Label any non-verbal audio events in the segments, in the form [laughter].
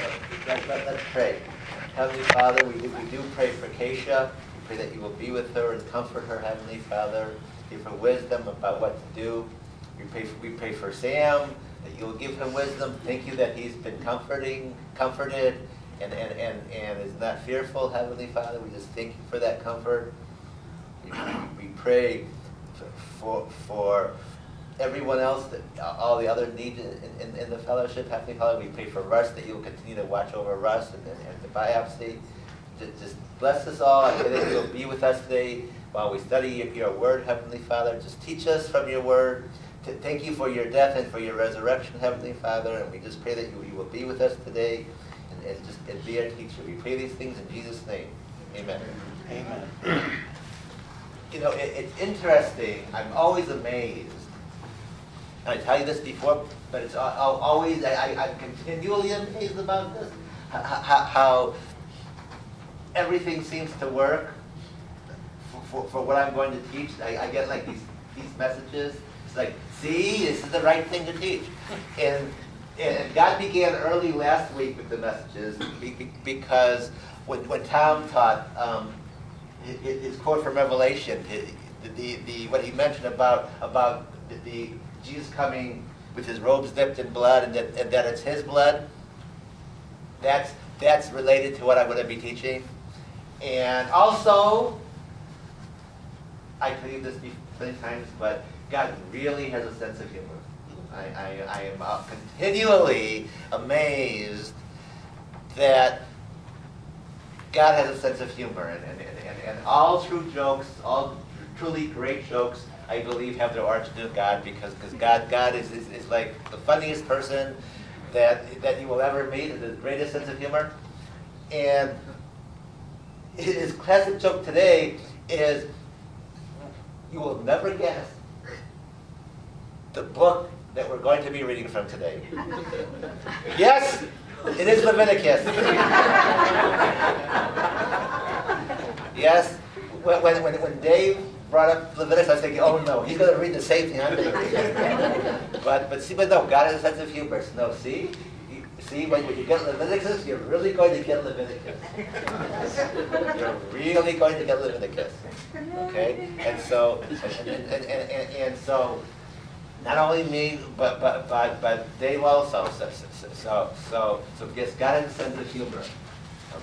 let, let, let's pray. Heavenly Father, we do, we do pray for Keisha. We pray that you will be with her and comfort her, Heavenly Father. Give her wisdom about what to do. We pray for, we pray for Sam, that you'll give him wisdom. Thank you that he's been comforting, comforted, and, and, and, and is not fearful, Heavenly Father. We just thank you for that comfort. We, we pray for, for everyone else, that, uh, all the other needs in, in, in the fellowship, Heavenly Father, we pray for Russ, that you'll continue to watch over Russ and, and, and the biopsy. Just, just bless us all. I pray that you'll be with us today while we study your, your word, Heavenly Father. Just teach us from your word. To thank you for your death and for your resurrection, Heavenly Father. And we just pray that you, you will be with us today and, and just and be our teacher. We pray these things in Jesus' name. Amen. Amen. [clears throat] You know, it, it's interesting. I'm always amazed I tell you this before, but it's always, I, I, am continually amazed about this, how, how, everything seems to work for, for, for, what I'm going to teach. I, I get like these, these messages. It's like, see, this is the right thing to teach. And, and God began early last week with the messages because when, when Tom taught um, his quote from Revelation, the, the, the, what he mentioned about, about the Jesus coming with his robes dipped in blood and that, and that it's his blood. That's, that's related to what I'm going to be teaching. And also, I you this many times, but God really has a sense of humor. I, I, I am uh, continually amazed that God has a sense of humor. And, and, and, and all true jokes, all truly great jokes, I believe, have their origin in God because because God God is, is, is like the funniest person that that you will ever meet, and the greatest sense of humor. And his classic joke today is, you will never guess the book that we're going to be reading from today. [laughs] yes, it is Leviticus. [laughs] yes, when, when, when Dave brought up Leviticus, I was thinking, oh no, he's going to read the same thing I'm going to read. [laughs] but, but see, but no, God has a sense of humor. No, see? You, see, when, when you get Leviticus, you're really going to get Leviticus. you're really going to get Leviticus. Okay? And so, and, and, and, and, and so, not only me, but but but but Dave also. So so so so, so yes, God has a sense of humor.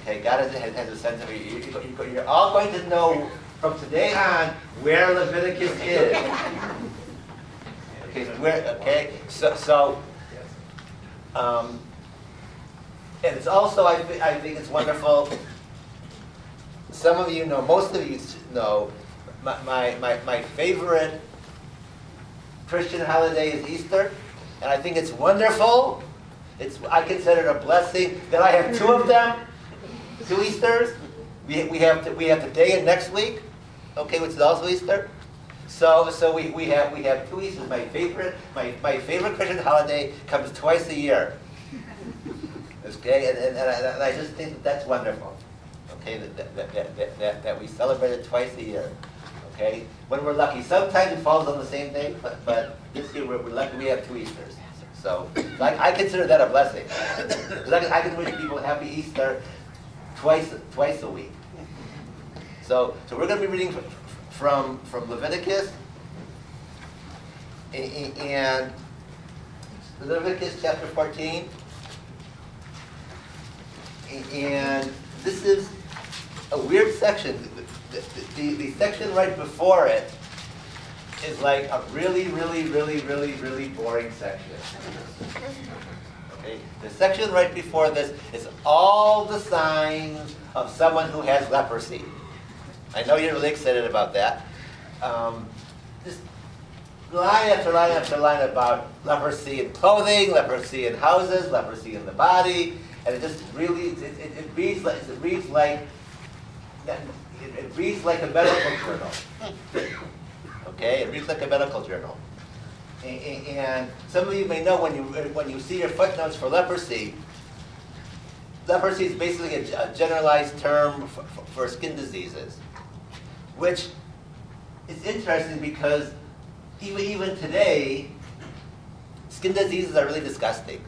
Okay, God has, has a sense of humor. You, you, you're all going to know from today on where Leviticus is. Okay, where, okay, so, so um, and it's also, I, th- I think it's wonderful. Some of you know, most of you know, my, my, my, my favorite Christian holiday is Easter, and I think it's wonderful. It's, I consider it a blessing that I have two of them, two Easters. We, we, have to, we have today and next week okay, which is also Easter. So, so we, we have we have two Easters. My favorite my, my favorite Christian holiday comes twice a year. Okay, and, and, and, I, and I just think that that's wonderful. Okay, that, that, that, that, that, that we celebrate it twice a year. Okay, when we're lucky. Sometimes it falls on the same day, but, but this year we're, we're lucky we have two Easters. So, I, I, consider that a blessing. I, I can wish people happy Easter twice twice a week. So, so we're going to be reading from, from Leviticus and Leviticus chapter 14. And this is a weird section. The, the, the, section right before it is like a really, really, really, really, really boring section. Okay? The section right before this is all the signs of someone who has leprosy. I know you're really excited about that. Um, just line after line after line about leprosy in clothing, leprosy in houses, leprosy in the body, and it just really it, it, it reads like it reads like it, it reads like a medical journal. Okay, it reads like a medical journal. And some of you may know when you when you see your footnotes for leprosy, leprosy is basically a, a generalized term for, for skin diseases which is interesting because even, even today, skin diseases are really disgusting.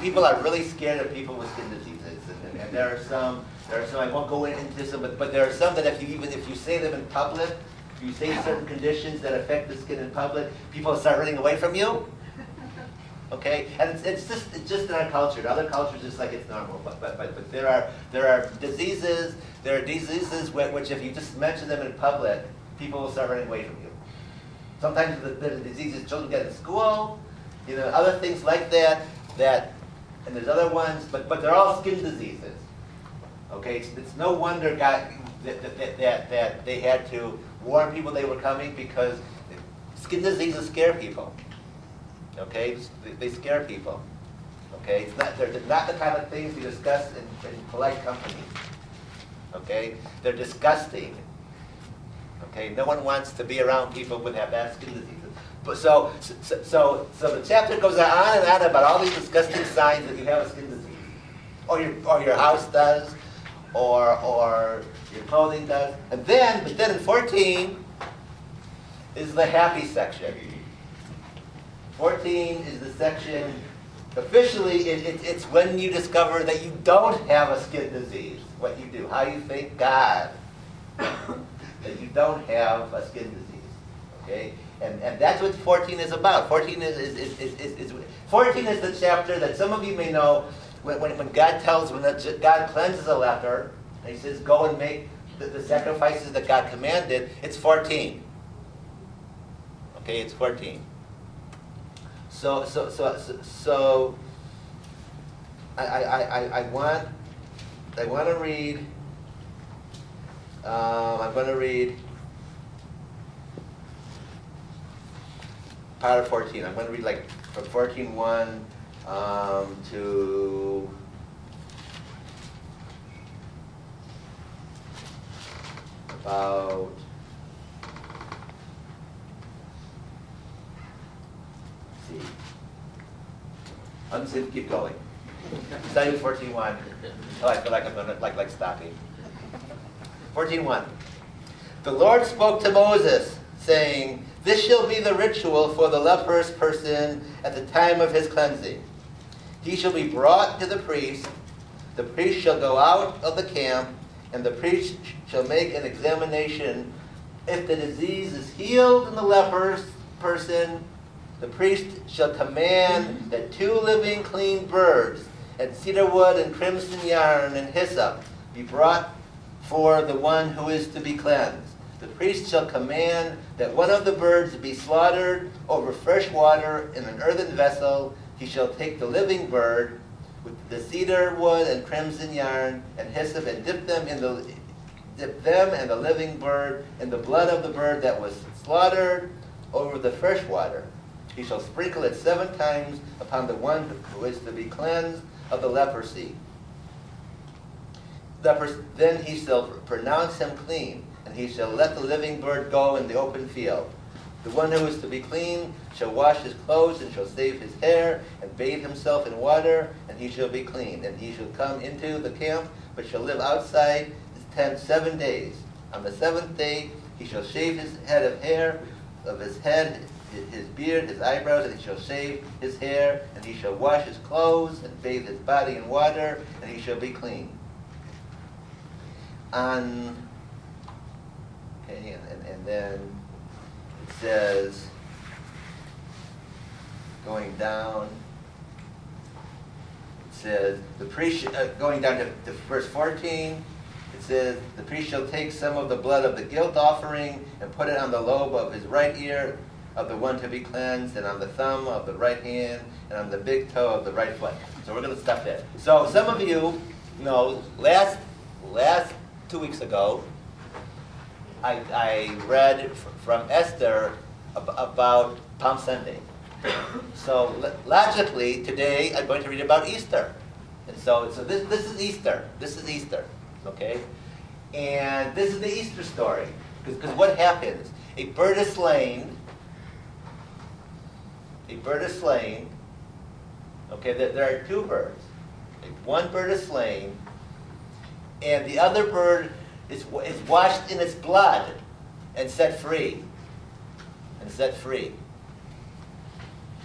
people are really scared of people with skin diseases, and, and there are some, there are some, I won't go into some, but, but there are some that if you even, if you say them in public, if you say certain conditions that affect the skin in public, people start running away from you. Okay, and it's, it's just it's just in our culture. In other cultures, it's like it's normal. But but but, but there are there are diseases. There are diseases which, if you just mention them in public, people will start running away from you. Sometimes the, the diseases children get in school, you know, other things like that. That and there's other ones, but but they're all skin diseases. Okay, it's, it's no wonder God that, that, that, that they had to warn people they were coming because skin diseases scare people. Okay, they scare people. Okay, it's not, they're not the kind of things you discuss in, in polite company. Okay, they're disgusting. Okay, no one wants to be around people with have bad skin diseases. But so, so, so, so the chapter goes on and on about all these disgusting signs that you have a skin disease, or your, or your house does, or, or your clothing does. And then, but then in 14 is the happy section. 14 is the section, officially, it, it, it's when you discover that you don't have a skin disease. What you do, how you thank God [coughs] that you don't have a skin disease. Okay? And, and that's what 14 is about. 14 is, is, is, is, is, 14 is the chapter that some of you may know when, when, when God tells, when the, God cleanses a leper, he says, go and make the, the sacrifices that God commanded, it's 14. Okay, it's 14. So, so, so, so, I, I, I, I want, I want to read, um, I'm going to read part of 14. I'm going to read like from 14.1 um, to about see. I'm just going to keep going. Study 14.1 until I feel like I'm to like, like stopping. 14.1. The Lord spoke to Moses, saying, this shall be the ritual for the leprous person at the time of his cleansing. He shall be brought to the priest. The priest shall go out of the camp, and the priest shall make an examination. If the disease is healed in the leprous person, the priest shall command that two living clean birds and cedar wood and crimson yarn and hyssop be brought for the one who is to be cleansed the priest shall command that one of the birds be slaughtered over fresh water in an earthen vessel. He shall take the living bird with the cedar wood and crimson yarn and hyssop and dip them in the dip them and the living bird in the blood of the bird that was slaughtered over the fresh water. He shall sprinkle it seven times upon the one who is to be cleansed of the leprosy. then he shall pronounce him clean and he shall let the living bird go in the open field. The one who is to be clean shall wash his clothes and shall shave his hair and bathe himself in water, and he shall be clean. And he shall come into the camp, but shall live outside his tent seven days. On the seventh day he shall shave his head of hair of his head, his beard, his eyebrows, and he shall shave his hair, and he shall wash his clothes and bathe his body in water, and he shall be clean. Okay, and, and, and then it says, going down, it says, the priest, uh, going down to, to verse 14, it says, the priest shall take some of the blood of the guilt offering and put it on the lobe of his right ear of the one to be cleansed, and on the thumb of the right hand, and on the big toe of the right foot. So we're going to stop there. So some of you know, last last two weeks ago, I, I read from Esther about Palm Sunday. So logically, today I'm going to read about Easter. And so, so this, this is Easter. This is Easter, okay? And this is the Easter story. Because what happens? A bird is slain. A bird is slain. Okay, there, are two birds. One bird is slain, and the other bird is, is washed in its blood and set free. And set free.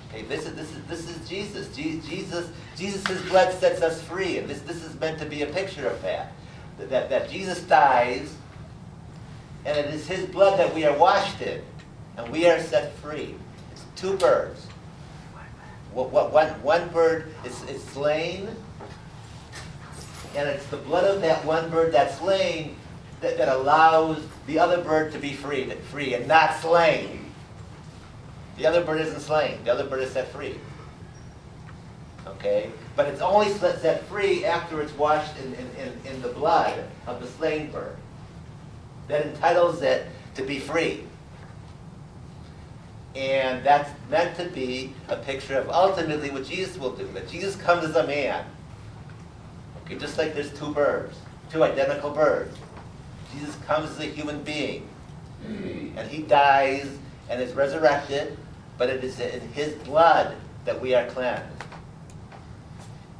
Okay, this is this is this is Jesus. Je- Jesus Jesus' blood sets us free, and this this is meant to be a picture of. That that, that Jesus dies, and it is His blood that we are washed in, and we are set free. It's two birds. What, what one one bird is, is slain, and it's the blood of that one bird that's slain that, that allows the other bird to be free, free and not slain. The other bird isn't slain. The other bird is set free. Okay? But it's only set free after it's washed in, in, in, in the blood of the slain bird. That entitles it to be free. And that's meant to be a picture of ultimately what Jesus will do. That Jesus comes as a man. Okay, just like there's two birds, two identical birds. Jesus comes as a human being. Mm-hmm. And he dies and is resurrected, but it is in his blood that we are cleansed.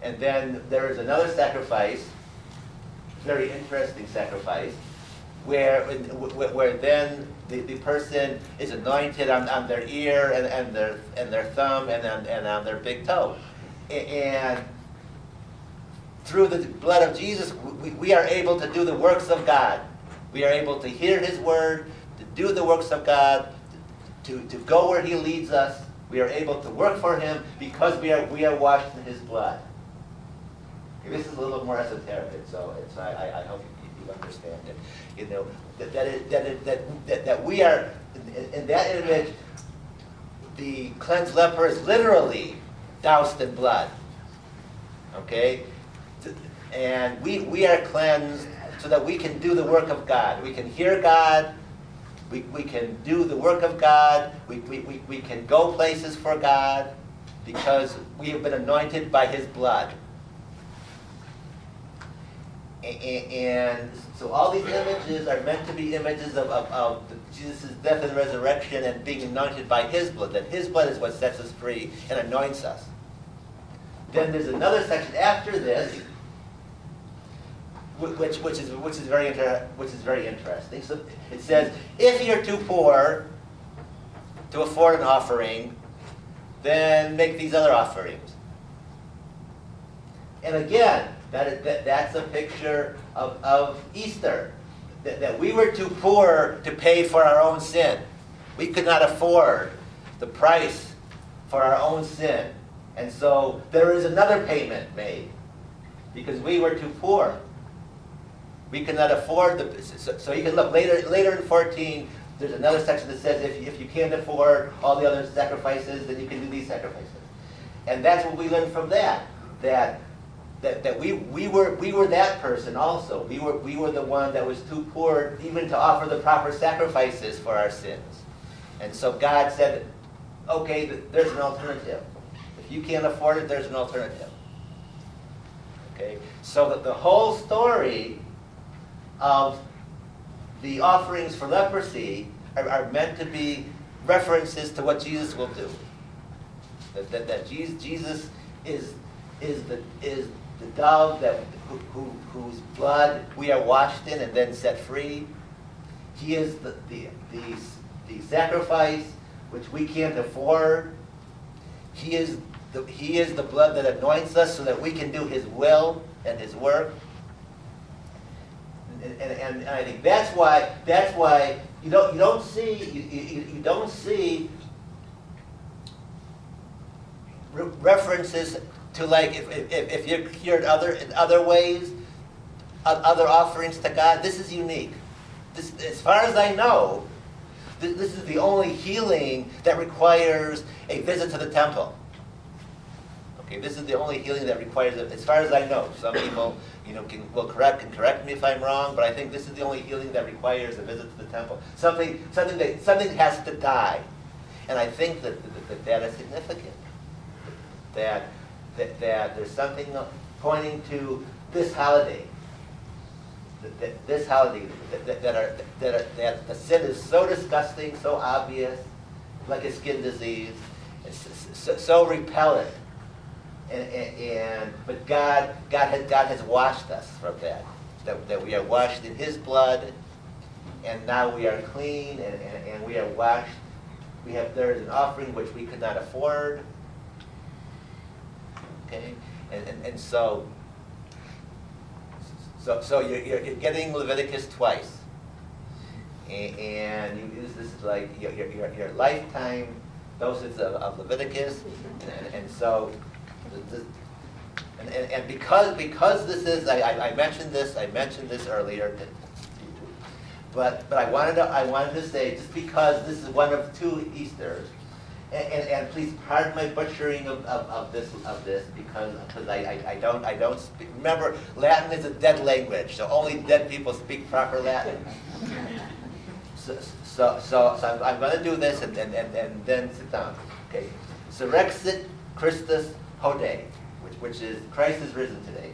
And then there is another sacrifice, very interesting sacrifice, where, where then the, the person is anointed on, on their ear and, and, their, and their thumb and on, and on their big toe. And through the blood of Jesus, we, we are able to do the works of God. We are able to hear His word, to do the works of God, to, to go where He leads us. We are able to work for Him because we are, we are washed in His blood. Okay, this is a little more esoteric, so it's, I, I hope you, understand it. You know, that, that, that, that, that, that we are, in, in that image, the cleansed leper is literally doused in blood. Okay? And we, we are cleansed so that we can do the work of God. We can hear God. We, we can do the work of God. We, we, we, we can go places for God because we have been anointed by His blood. And so all these images are meant to be images of, of, of Jesus' death and resurrection and being anointed by His blood. That His blood is what sets us free and anoints us. Then there's another section after this which, which, is, which, is very inter, which is very interesting. So it says, if you're too poor to afford an offering, then make these other offerings. And again, that is, that, that's a picture of, of Easter. That, that we were too poor to pay for our own sin. We could not afford the price for our own sin. And so there is another payment made because we were too poor. We could not afford the. So, so you can look later. Later in 14, there's another section that says if, if you can't afford all the other sacrifices, then you can do these sacrifices. And that's what we learned from that. That that, that we, we were we were that person also. We were we were the one that was too poor even to offer the proper sacrifices for our sins. And so God said, okay, there's an alternative. If you can't afford it, there's an alternative. Okay? So that the whole story of the offerings for leprosy are, are meant to be references to what Jesus will do. That, that, that Jesus, Jesus is, is, the, is the dove that, who, who, whose blood we are washed in and then set free. He is the, the, the, the sacrifice which we can't afford. He is, the, he is the blood that anoints us so that we can do His will and His work and, and, and I think that's why that's why you don't you don't see you, you, you don't see re references to like if, if, if you're in other in other ways other offerings to God. This is unique. This, as far as I know, this, is the only healing that requires a visit to the temple. Okay, this is the only healing that requires as far as I know. Some people, you know, can will correct can correct me if I'm wrong, but I think this is the only healing that requires a visit to the temple. Something, something that something has to die, and I think that that, that, that is significant. That, that that there's something pointing to this holiday. That, that this holiday that, that, are that are, that the sin is so disgusting, so obvious, like a skin disease, it's so, so repellent and, and, and, but God, God has, God has washed us from that. that. That we are washed in His blood, and now we are clean, and, and, and we are washed. We have there is an offering which we could not afford, okay? And, and, and so, so, so you're, you're getting Leviticus twice. And you, this this is like your, your, your- lifetime doses of, of Leviticus. And, and so, the- and, and, and because, because this is, I, I I mentioned this, I mentioned this earlier, but, but I wanted to, I wanted to say, just because this is one of two Easters, and, and, and please pardon my butchering of, of, of this, of this, because, because I, I, I don't, I don't speak, remember, Latin is a dead language, so only dead people speak proper Latin. [laughs] So, so, so, so I'm, I'm gonna do this and, and, and, and then sit down, okay? Surrexit Christus Hode, which, which is Christ is risen today.